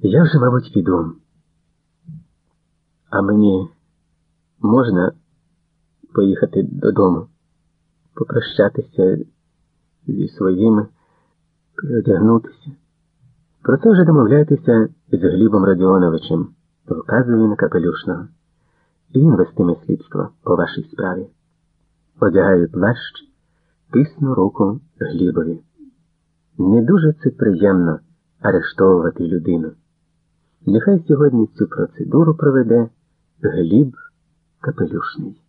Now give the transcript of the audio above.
Я вже, мабуть, піду. А мені можна поїхати додому, попрощатися зі своїми, переодягнутися. Про це вже домовляйтеся з Глібом Радіоновичем, вказує на капелюшного. І він вестиме слідство по вашій справі. Одягаю плащ, тисну руку Глібові. Не дуже це приємно арештовувати людину. Нехай сьогодні цю процедуру проведе Гліб Капелюшний.